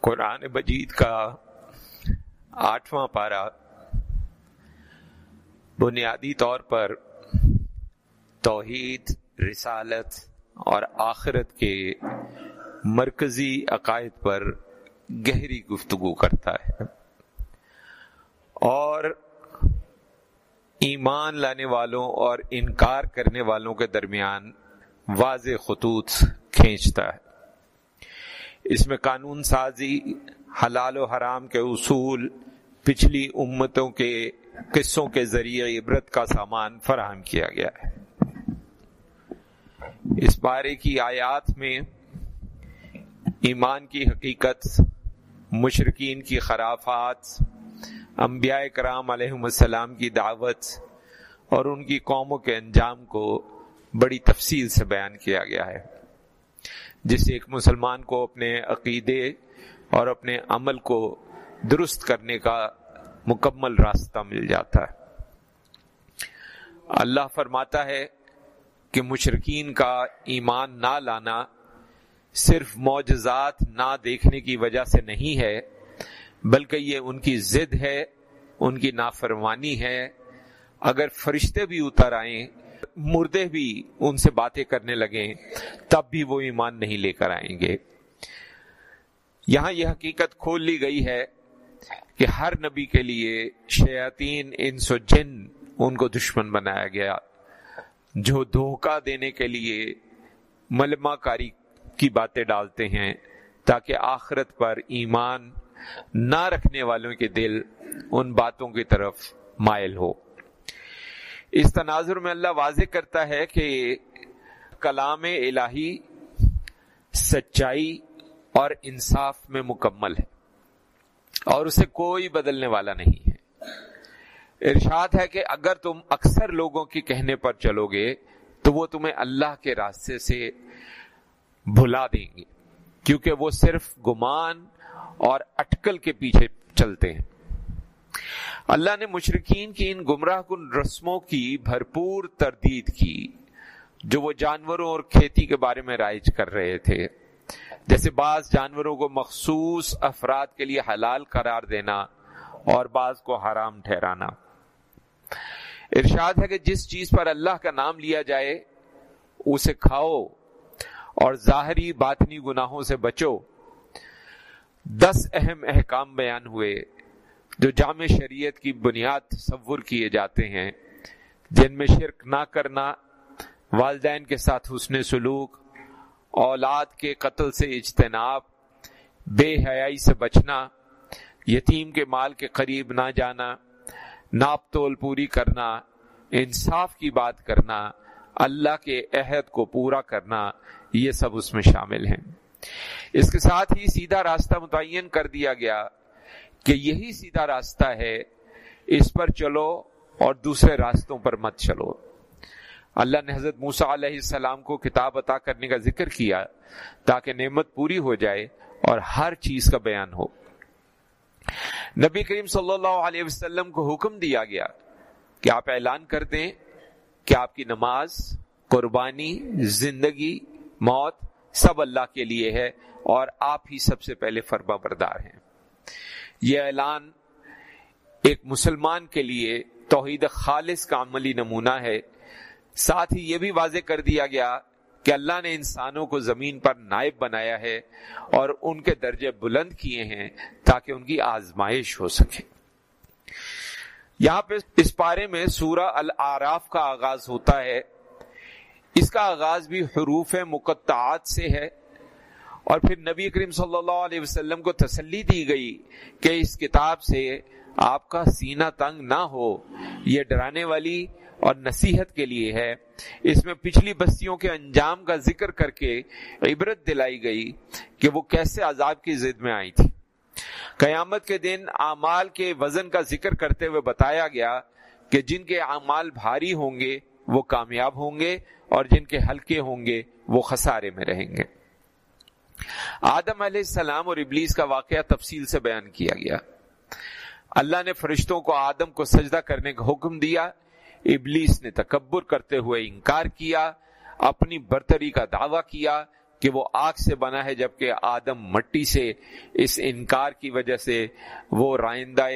قرآن مجید کا آٹھواں پارہ بنیادی طور پر توحید، رسالت اور آخرت کے مرکزی عقائد پر گہری گفتگو کرتا ہے اور ایمان لانے والوں اور انکار کرنے والوں کے درمیان واضح خطوط کھینچتا ہے۔ اس میں قانون سازی حلال و حرام کے اصول، پچھلی امتوں کے قصوں کے ذریعے عبرت کا سامان فراہم کیا گیا ہے۔ اس بارے کی آیات میں ایمان کی حقیقت مشرقین کی خرافات، انبیاء کرام علیہ السلام کی دعوت اور ان کی قوموں کے انجام کو بڑی تفصیل سے بیان کیا گیا ہے۔ جس سے ایک مسلمان کو اپنے عقیدے اور اپنے عمل کو درست کرنے کا مکمل راستہ مل جاتا ہے۔ اللہ فرماتا ہے کہ مشرقین کا ایمان نہ لانا صرف معجزات نہ دیکھنے کی وجہ سے نہیں ہے، بلکہ یہ ان کی ضد ہے، ان کی نافرمانی ہے۔ اگر فرشتے بھی اتر آئیں مردے بھی ان سے باتیں کرنے لگیں، تب بھی وہ ایمان نہیں لے کر آئیں گے۔ یہاں یہ حقیقت کھول لی گئی ہے کہ ہر نبی کے لیے شیاطین، انس و جن ان کو دشمن بنایا گیا، جو دھوکہ دینے کے لیے ملما کاری کی باتیں ڈالتے ہیں تاکہ آخرت پر ایمان نہ رکھنے والوں کے دل ان باتوں کی طرف مائل ہو۔ اس تناظر میں اللہ واضح کرتا ہے کہ کلام الہی سچائی اور انصاف میں مکمل ہے اور اسے کوئی بدلنے والا نہیں ہے۔ ارشاد ہے کہ اگر تم اکثر لوگوں کے کہنے پر چلو گے تو وہ تمہیں اللہ کے راستے سے بھلا دیں گے، کیونکہ وہ صرف گمان اور اٹکل کے پیچھے چلتے ہیں۔ اللہ نے مشرقین کی ان گمراہ کن رسموں کی بھرپور تردید کی، جو وہ جانوروں اور کھیتی کے بارے میں رائج کر رہے تھے۔ جیسے بعض جانوروں کو مخصوص افراد کے لیے حلال قرار دینا اور بعض کو حرام ٹھہرانا۔ ارشاد ہے کہ جس چیز پر اللہ کا نام لیا جائے، اسے کھاؤ اور ظاہری باطنی گناہوں سے بچو۔ دس اہم احکام بیان ہوئے۔ جو جامع شریعت کی بنیاد تصور کیے جاتے ہیں، جن میں شرک نہ کرنا، والدین کے ساتھ حسن سلوک، اولاد کے قتل سے اجتناب، بے حیائی سے بچنا، یتیم کے مال کے قریب نہ جانا، ناپ تول پوری کرنا، انصاف کی بات کرنا، اللہ کے عہد کو پورا کرنا، یہ سب اس میں شامل ہیں۔ اس کے ساتھ ہی سیدھا راستہ متعین کر دیا گیا۔ کہ یہی سیدھا راستہ ہے، اس پر چلو اور دوسرے راستوں پر مت چلو۔ اللہ نے حضرت موسا علیہ السلام کو کتاب عطا کرنے کا ذکر کیا تاکہ نعمت پوری ہو جائے اور ہر چیز کا بیان ہو۔ نبی کریم صلی اللہ علیہ وسلم کو حکم دیا گیا کہ آپ اعلان کر دیں کہ آپ کی نماز، قربانی، زندگی، موت سب اللہ کے لیے ہے اور آپ ہی سب سے پہلے فرما بردار ہیں۔ یہ اعلان ایک مسلمان کے لیے توحید خالص کا عملی نمونہ ہے۔ ساتھ ہی یہ بھی واضح کر دیا گیا کہ اللہ نے انسانوں کو زمین پر نائب بنایا ہے اور ان کے درجے بلند کیے ہیں تاکہ ان کی آزمائش ہو سکے۔ یہاں پہ اس پارے میں سورہ العراف کا آغاز ہوتا ہے۔ اس کا آغاز بھی حروف مقطعات سے ہے۔ اور پھر نبی کریم صلی اللہ علیہ وسلم کو تسلی دی گئی کہ اس کتاب سے آپ کا سینہ تنگ نہ ہو، یہ ڈرانے والی اور نصیحت کے لیے ہے۔ اس میں پچھلی بستیوں کے انجام کا ذکر کر کے عبرت دلائی گئی کہ وہ کیسے عذاب کی زد میں آئی تھی۔ قیامت کے دن اعمال کے وزن کا ذکر کرتے ہوئے بتایا گیا کہ جن کے اعمال بھاری ہوں گے وہ کامیاب ہوں گے اور جن کے ہلکے ہوں گے وہ خسارے میں رہیں گے۔ آدم علیہ السلام اور ابلیس کا واقعہ تفصیل سے بیان کیا گیا۔ اللہ نے فرشتوں کو آدم کو سجدہ کرنے کا حکم دیا۔ ابلیس نے تکبر کرتے ہوئے انکار کیا۔ اپنی برتری کا دعویٰ کیا کہ وہ آگ سے بنا ہے، جبکہ آدم مٹی سے اس انکار کی وجہ سے وہ رائندہ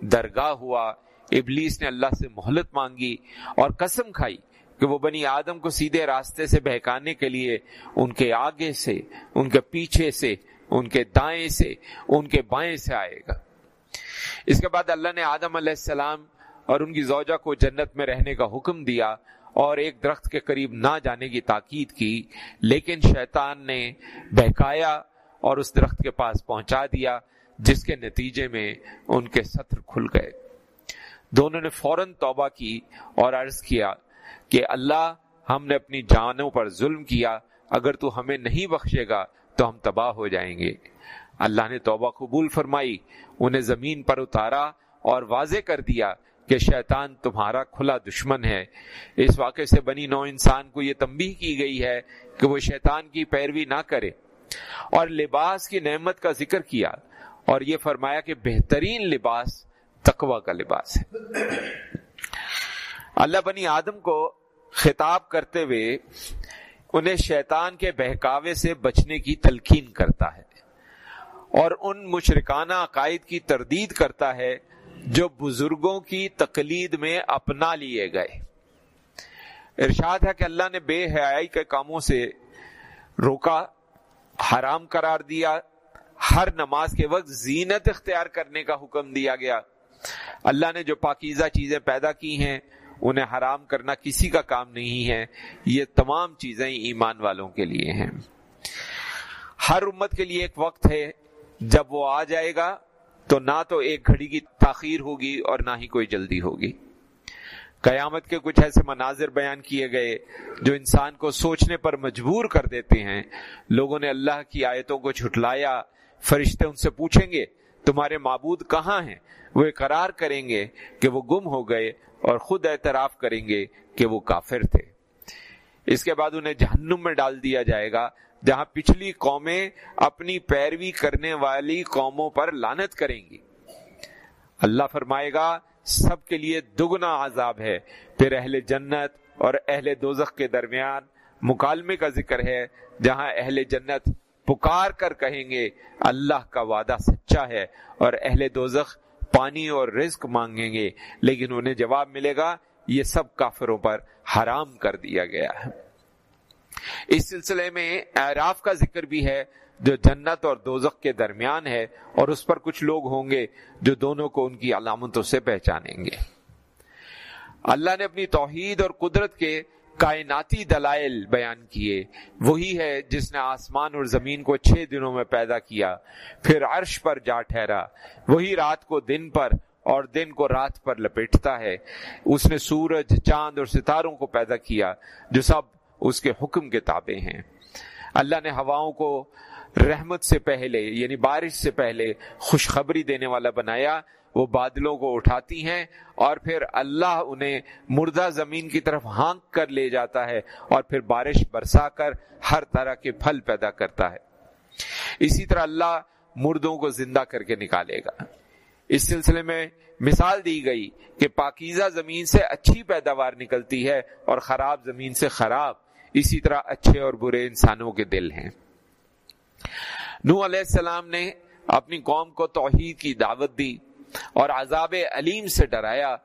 درگاہ ہوا۔ ابلیس نے اللہ سے مہلت مانگی اور قسم کھائی۔ کہ وہ بنی آدم کو سیدھے راستے سے بہکانے کے لیے ان کے آگے سے، ان کے پیچھے سے، ان کے دائیں سے، ان کے بائیں سے آئے گا۔ اس کے بعد اللہ نے آدم علیہ السلام اور ان کی زوجہ کو جنت میں رہنے کا حکم دیا اور ایک درخت کے قریب نہ جانے کی تاکید کی، لیکن شیطان نے بہکایا اور اس درخت کے پاس پہنچا دیا، جس کے نتیجے میں ان کے ستر کھل گئے۔ دونوں نے فوراً توبہ کی اور عرض کیا کہ اللہ ہم نے اپنی جانوں پر ظلم کیا، اگر تو ہمیں نہیں بخشے گا تو ہم تباہ ہو جائیں گے۔ اللہ نے توبہ قبول فرمائی، انہیں زمین پر اتارا اور واضح کر دیا کہ شیطان تمہارا کھلا دشمن ہے۔ اس واقعے سے بنی نو انسان کو یہ تمبی کی گئی ہے کہ وہ شیطان کی پیروی نہ کرے اور لباس کی نعمت کا ذکر کیا اور یہ فرمایا کہ بہترین لباس تقوی کا لباس ہے۔ اللہ بنی آدم کو خطاب کرتے ہوئے انہیں شیطان کے بہکاوے سے بچنے کی تلقین کرتا ہے اور ان مشرکانہ عقائد کی تردید کرتا ہے جو بزرگوں کی تقلید میں اپنا لیے گئے۔ ارشاد ہے کہ اللہ نے بے حیائی کے کاموں سے روکا، حرام قرار دیا، ہر نماز کے وقت زینت اختیار کرنے کا حکم دیا گیا۔ اللہ نے جو پاکیزہ چیزیں پیدا کی ہیں انہیں حرام کرنا کسی کا کام نہیں ہے، یہ تمام چیزیں ایمان والوں کے لیے ہیں۔ ہر امت کے لیے ایک وقت ہے، جب وہ آ جائے گا تو نہ تو ایک گھڑی کی تاخیر ہوگی اور نہ ہی کوئی جلدی ہوگی۔ قیامت کے کچھ ایسے مناظر بیان کیے گئے جو انسان کو سوچنے پر مجبور کر دیتے ہیں۔ لوگوں نے اللہ کی آیتوں کو جھٹلایا، فرشتے ان سے پوچھیں گے، تمہارے معبود کہاں ہیں؟ وہ اقرار کریں گے کہ وہ گم ہو گئے اور خود اعتراف کریں گے کہ وہ کافر تھے۔ اس کے بعد انہیں جہنم میں ڈال دیا جائے گا، جہاں پچھلی قومیں اپنی پیروی کرنے والی قوموں پر لانت کریں گی۔ اللہ فرمائے گا، سب کے لیے دگنا عذاب ہے۔ پھر اہل جنت اور اہل دوزخ کے درمیان مکالمے کا ذکر ہے، جہاں اہل جنت پکار کر کہیں گے، اللہ کا وعدہ سچا ہے اور اہل دوزخ پانی اور رزق مانگیں گے، لیکن انہیں جواب ملے گا، یہ سب کافروں پر حرام کر دیا گیا ہے۔ اس سلسلے میں اعراف کا ذکر بھی ہے، جو جنت اور دوزخ کے درمیان ہے، اور اس پر کچھ لوگ ہوں گے جو دونوں کو ان کی علامتوں سے پہچانیں گے۔ اللہ نے اپنی توحید اور قدرت کے کائناتی دلائل بیان کیے۔ وہی ہے جس نے آسمان اور زمین کو چھ دنوں میں پیدا کیا، پھر عرش پر جا ٹھہرا۔ وہی رات کو دن پر اور دن کو رات پر لپیٹتا ہے۔ اس نے سورج، چاند اور ستاروں کو پیدا کیا، جو سب اس کے حکم کے تابع ہیں۔ اللہ نے ہواؤں کو رحمت سے پہلے یعنی بارش سے پہلے خوشخبری دینے والا بنایا۔ وہ بادلوں کو اٹھاتی ہیں اور پھر اللہ انہیں مردہ زمین کی طرف ہانک کر لے جاتا ہے اور پھر بارش برسا کر ہر طرح کے پھل پیدا کرتا ہے۔ اسی طرح اللہ مردوں کو زندہ کر کے نکالے گا۔ اس سلسلے میں مثال دی گئی کہ پاکیزہ زمین سے اچھی پیداوار نکلتی ہے اور خراب زمین سے خراب۔ اسی طرح اچھے اور برے انسانوں کے دل ہیں۔ نو علیہ السلام نے اپنی قوم کو توحید کی دعوت دی۔ اور عذاب علیم سے ڈرایا،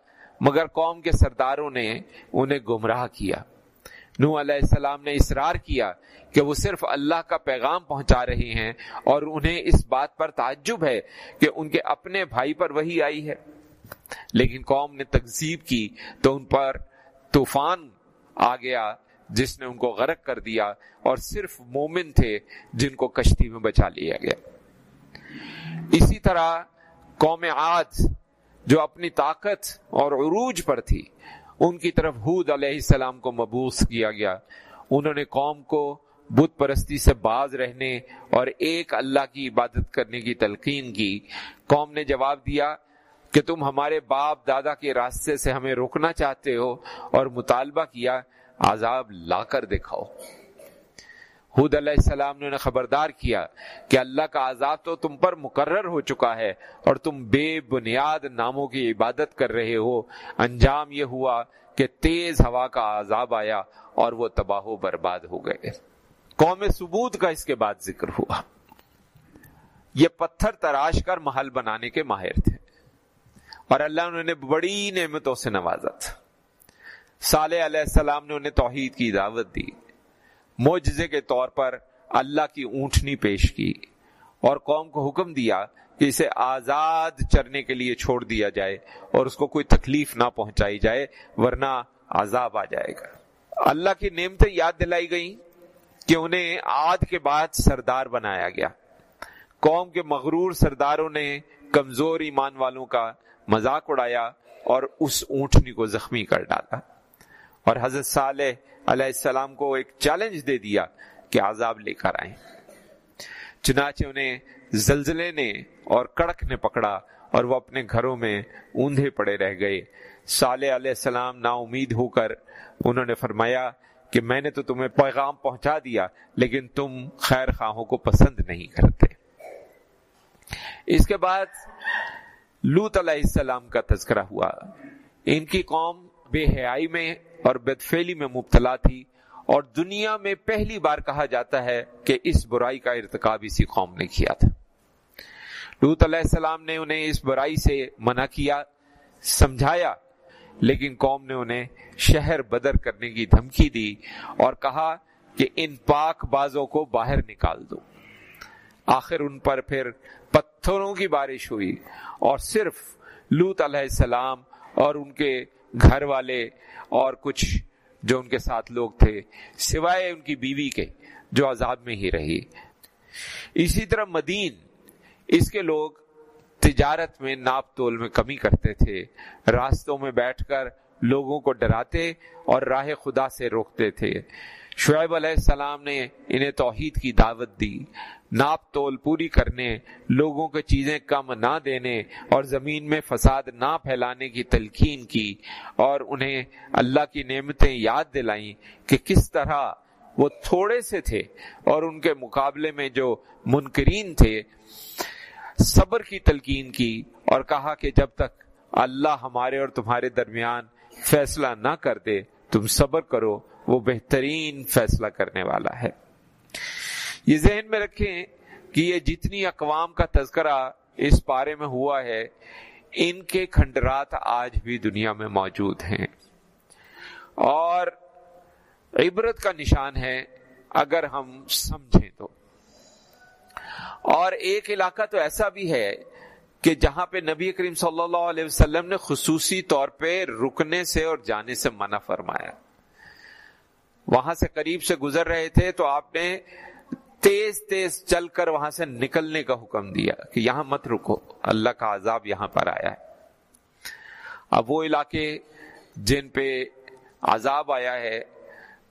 مگر قوم کے سرداروں نے انہیں گمراہ کیا۔ نو علیہ السلام نے اصرار کیا کہ وہ صرف اللہ کا پیغام پہنچا رہے ہیں اور انہیں اس بات پر تعجب ہے کہ ان کے اپنے بھائی پر وہی آئی ہے۔ لیکن قوم نے تقزیب کی تو ان پر طوفان آ گیا، جس نے ان کو غرق کر دیا اور صرف مومن تھے جن کو کشتی میں بچا لیا گیا۔ اسی طرح قوم عاد جو اپنی طاقت اور عروج پر تھی، ان کی طرف حود علیہ السلام کو مبوس کیا گیا۔ انہوں نے قوم کو بت پرستی سے باز رہنے اور ایک اللہ کی عبادت کرنے کی تلقین کی۔ قوم نے جواب دیا کہ تم ہمارے باپ دادا کے راستے سے ہمیں روکنا چاہتے ہو اور مطالبہ کیا، عذاب لا کر دکھاؤ۔ حود علیہ السلام نے انہیں خبردار کیا کہ اللہ کا عذاب تو تم پر مقرر ہو چکا ہے اور تم بے بنیاد ناموں کی عبادت کر رہے ہو۔ انجام یہ ہوا کہ تیز ہوا کا عذاب آیا اور وہ تباہ و برباد ہو گئے۔ قوم ثبوت کا اس کے بعد ذکر ہوا۔ یہ پتھر تراش کر محل بنانے کے ماہر تھے۔ اور اللہ نے بڑی نعمتوں سے نوازا تھا۔ صالح علیہ السلام نے انہیں توحید کی دعوت دی۔ معجزے کے طور پر اللہ کی اونٹنی پیش کی اور قوم کو حکم دیا کہ اسے آزاد چرنے کے لیے چھوڑ دیا جائے اور اس کو کوئی تکلیف نہ پہنچائی جائے ورنہ عذاب آ جائے گا۔ اللہ کی نعمتیں یاد دلائی گئی کہ انہیں آد کے بعد سردار بنایا گیا۔ قوم کے مغرور سرداروں نے کمزور ایمان والوں کا مذاق اڑایا اور اس اونٹنی کو زخمی کر ڈالا۔ اور حضرت صالح علیہ السلام کو ایک چیلنج دے دیا کہ عذاب لے کر آئیں۔ چنانچہ انہیں زلزلے نے اور کڑک نے پکڑا اور وہ اپنے گھروں میں اوندھے پڑے رہ گئے۔ صالح علیہ السلام نا امید ہو کر انہوں نے فرمایا کہ میں نے تو تمہیں پیغام پہنچا دیا، لیکن تم خیر خواہوں کو پسند نہیں کرتے۔ اس کے بعد لوت علیہ السلام کا تذکرہ ہوا۔ ان کی قوم بے حیائی میں اور بدفیلی میں مبتلا تھی اور دنیا میں پہلی بار کہا جاتا ہے کہ اس برائی کا ارتکاب اسی قوم نے کیا تھا۔ لوت علیہ السلام نے انہیں اس برائی سے منع کیا، سمجھایا، لیکن قوم نے انہیں شہر بدر کرنے کی دھمکی دی اور کہا کہ ان پاک بازوں کو باہر نکال دو۔ آخر ان پر پھر پتھروں کی بارش ہوئی اور صرف لوت علیہ السلام اور ان کے گھر والے اور کچھ جو ان کے ساتھ لوگ تھے، سوائے ان کی بیوی کے، جو عذاب میں ہی رہی۔ اسی طرح مدین، اس کے لوگ تجارت میں ناپ تول میں کمی کرتے تھے۔ راستوں میں بیٹھ کر لوگوں کو ڈراتے اور راہ خدا سے روکتے تھے۔ شعیب علیہ السلام نے انہیں توحید کی دعوت دی۔ ناپ تول پوری کرنے، لوگوں کے چیزیں کم نہ دینے اور زمین میں فساد نہ پھیلانے کی تلقین کی اور انہیں اللہ کی نعمتیں یاد دلائیں کہ کس طرح وہ تھوڑے سے تھے اور ان کے مقابلے میں جو منکرین تھے، صبر کی تلقین کی اور کہا کہ جب تک اللہ ہمارے اور تمہارے درمیان فیصلہ نہ کر دے، تم صبر کرو، وہ بہترین فیصلہ کرنے والا ہے۔ یہ ذہن میں رکھیں کہ یہ جتنی اقوام کا تذکرہ اس پارے میں ہوا ہے، ان کے کھنڈرات آج بھی دنیا میں موجود ہیں۔ اور عبرت کا نشان ہے اگر ہم سمجھیں تو۔ اور ایک علاقہ تو ایسا بھی ہے کہ جہاں پہ نبی کریم صلی اللہ علیہ وسلم نے خصوصی طور پہ رکنے سے اور جانے سے منع فرمایا۔ وہاں سے قریب سے گزر رہے تھے تو آپ نے تیز تیز چل کر وہاں سے نکلنے کا حکم دیا کہ یہاں مت رکو، اللہ کا عذاب یہاں پر آیا ہے۔ اب وہ علاقے جن پہ عذاب آیا ہے،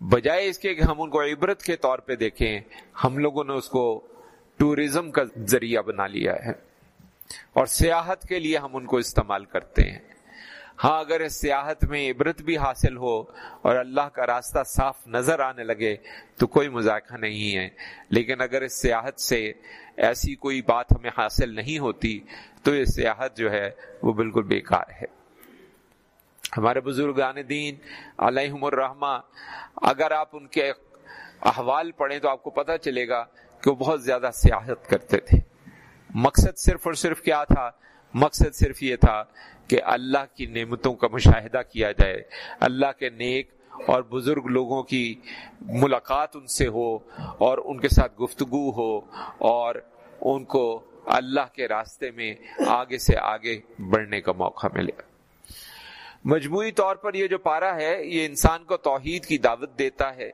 بجائے اس کے کہ ہم ان کو عبرت کے طور پہ دیکھیں، ہم لوگوں نے اس کو ٹوریزم کا ذریعہ بنا لیا ہے۔ اور سیاحت کے لیے ہم ان کو استعمال کرتے ہیں۔ ہاں اگر اس سیاحت میں عبرت بھی حاصل ہو اور اللہ کا راستہ صاف نظر آنے لگے، تو کوئی مذاکرہ نہیں ہے۔ لیکن اگر اس سیاحت سے ایسی کوئی بات ہمیں حاصل نہیں ہوتی، تو یہ سیاحت جو ہے، وہ بالکل بیکار ہے۔ ہمارے بزرگان دین، علیہم الرحمہ اگر آپ ان کے احوال پڑھیں تو آپ کو پتہ چلے گا کہ وہ بہت زیادہ سیاحت کرتے تھے۔ مقصد صرف اور صرف کیا تھا؟ مقصد صرف یہ تھا کہ اللہ کی نعمتوں کا مشاہدہ کیا جائے، اللہ کے نیک اور بزرگ لوگوں کی ملاقات ان سے ہو اور ان کے ساتھ گفتگو ہو اور ان کو اللہ کے راستے میں آگے سے آگے بڑھنے کا موقع ملے۔ مجموعی طور پر یہ جو پارا ہے، یہ انسان کو توحید کی دعوت دیتا ہے۔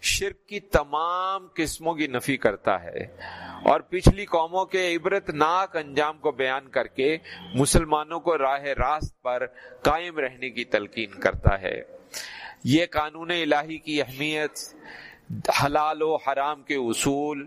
شرک کی تمام قسموں کی نفی کرتا ہے اور پچھلی قوموں کے عبرت ناک انجام کو بیان کر کے مسلمانوں کو راہ راست پر قائم رہنے کی تلقین کرتا ہے۔ یہ قانون الہی کی اہمیت، حلال و حرام کے اصول،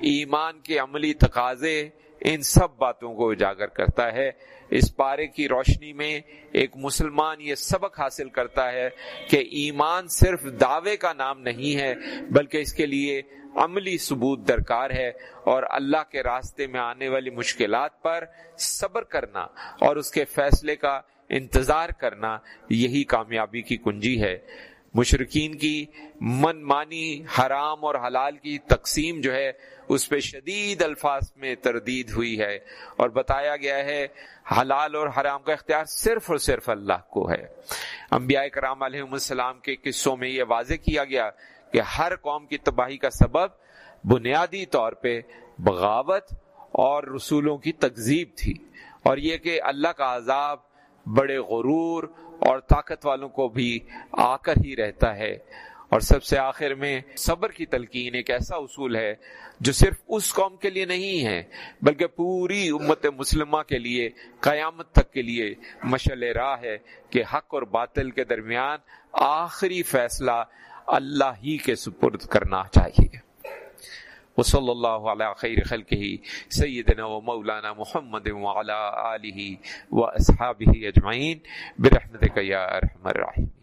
ایمان کے عملی تقاضے ان سب باتوں کو اجاگر کرتا ہے۔ اس پارے کی روشنی میں ایک مسلمان یہ سبق حاصل کرتا ہے کہ ایمان صرف دعوے کا نام نہیں ہے، بلکہ اس کے لیے عملی ثبوت درکار ہے۔ اور اللہ کے راستے میں آنے والی مشکلات پر صبر کرنا اور اس کے فیصلے کا انتظار کرنا یہی کامیابی کی کنجی ہے۔ مشرقین کی من مانی حرام اور حلال کی تقسیم جو ہے، اس پہ شدید الفاظ میں تردید ہوئی ہے۔ اور بتایا گیا ہے، حلال اور حرام کا اختیار صرف اور صرف اللہ کو ہے۔ انبیاء کرام علیہ السلام کے قصوں میں یہ واضح کیا گیا کہ ہر قوم کی تباہی کا سبب بنیادی طور پہ بغاوت اور رسولوں کی تکزیب تھی۔ اور یہ کہ اللہ کا عذاب بڑے غرور اور طاقت والوں کو بھی آ کر ہی رہتا ہے۔ اور سب سے آخر میں صبر کی تلقین ایک ایسا اصول ہے جو صرف اس قوم کے لیے نہیں ہے، بلکہ پوری امت مسلمہ کے لیے، قیامت تک کے لیے مشل راہ ہے کہ حق اور باطل کے درمیان آخری فیصلہ اللہ ہی کے سپرد کرنا چاہیے۔ وصلی اللہ علی خیر خلقہ سیدنا و مولانا محمد وعلی آلہ و اصحابہ اجمعین برحمتک یا ارحم الراحمین